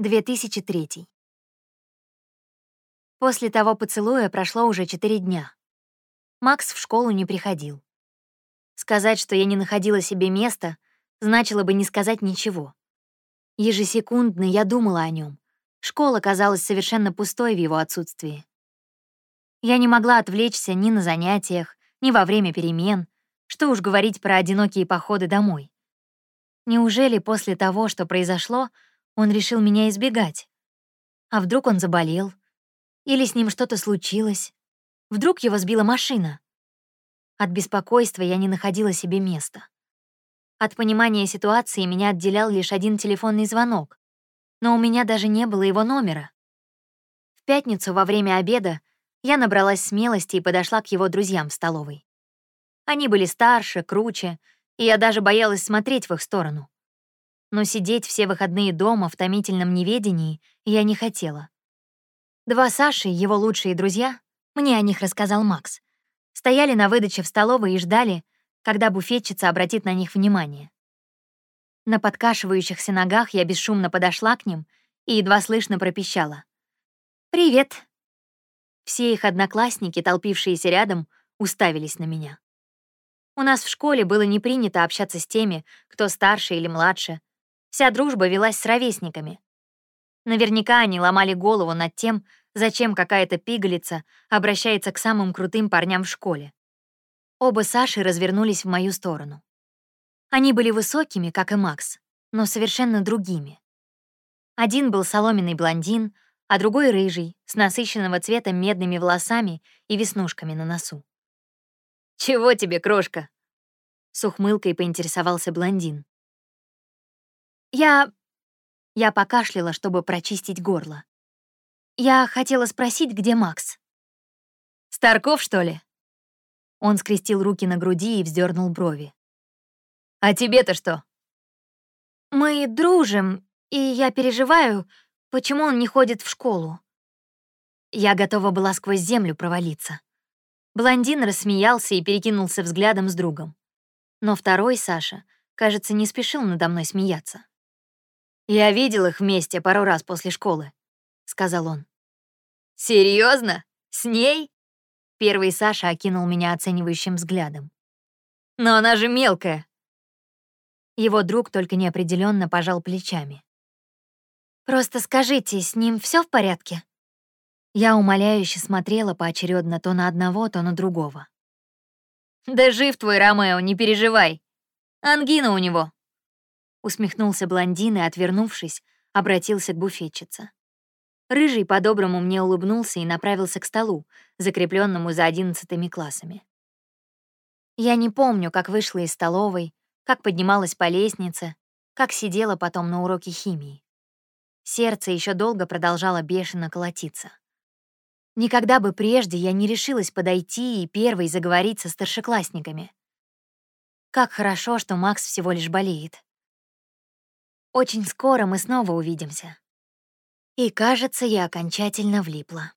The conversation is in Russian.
2003. После того поцелуя прошло уже четыре дня. Макс в школу не приходил. Сказать, что я не находила себе места, значило бы не сказать ничего. Ежесекундно я думала о нем. Школа казалась совершенно пустой в его отсутствии. Я не могла отвлечься ни на занятиях, ни во время перемен, что уж говорить про одинокие походы домой. Неужели после того, что произошло, он решил меня избегать. А вдруг он заболел? Или с ним что-то случилось? Вдруг его сбила машина? От беспокойства я не находила себе места. От понимания ситуации меня отделял лишь один телефонный звонок, но у меня даже не было его номера. В пятницу во время обеда я набралась смелости и подошла к его друзьям в столовой. Они были старше, круче, и я даже боялась смотреть в их сторону но сидеть все выходные дома в томительном неведении я не хотела. Два Саши, его лучшие друзья, мне о них рассказал Макс, стояли на выдаче в столовой и ждали, когда буфетчица обратит на них внимание. На подкашивающихся ногах я бесшумно подошла к ним и едва слышно пропищала. «Привет!» Все их одноклассники, толпившиеся рядом, уставились на меня. У нас в школе было не принято общаться с теми, кто старше или младше, Вся дружба велась с ровесниками. Наверняка они ломали голову над тем, зачем какая-то пигалица обращается к самым крутым парням в школе. Оба Саши развернулись в мою сторону. Они были высокими, как и Макс, но совершенно другими. Один был соломенный блондин, а другой — рыжий, с насыщенного цвета медными волосами и веснушками на носу. «Чего тебе, крошка?» С ухмылкой поинтересовался блондин. Я... Я покашляла, чтобы прочистить горло. Я хотела спросить, где Макс. «Старков, что ли?» Он скрестил руки на груди и вздернул брови. «А тебе-то что?» «Мы дружим, и я переживаю, почему он не ходит в школу». Я готова была сквозь землю провалиться. Блондин рассмеялся и перекинулся взглядом с другом. Но второй, Саша, кажется, не спешил надо мной смеяться. «Я видел их вместе пару раз после школы», — сказал он. Серьезно? С ней?» Первый Саша окинул меня оценивающим взглядом. «Но она же мелкая». Его друг только неопределенно пожал плечами. «Просто скажите, с ним все в порядке?» Я умоляюще смотрела поочередно то на одного, то на другого. «Да жив твой Ромео, не переживай. Ангина у него», Усмехнулся блондин и, отвернувшись, обратился к буфетчице. Рыжий по-доброму мне улыбнулся и направился к столу, закрепленному за одиннадцатыми классами. Я не помню, как вышла из столовой, как поднималась по лестнице, как сидела потом на уроке химии. Сердце еще долго продолжало бешено колотиться. Никогда бы прежде я не решилась подойти и первой заговорить со старшеклассниками. Как хорошо, что Макс всего лишь болеет. Очень скоро мы снова увидимся. И, кажется, я окончательно влипла.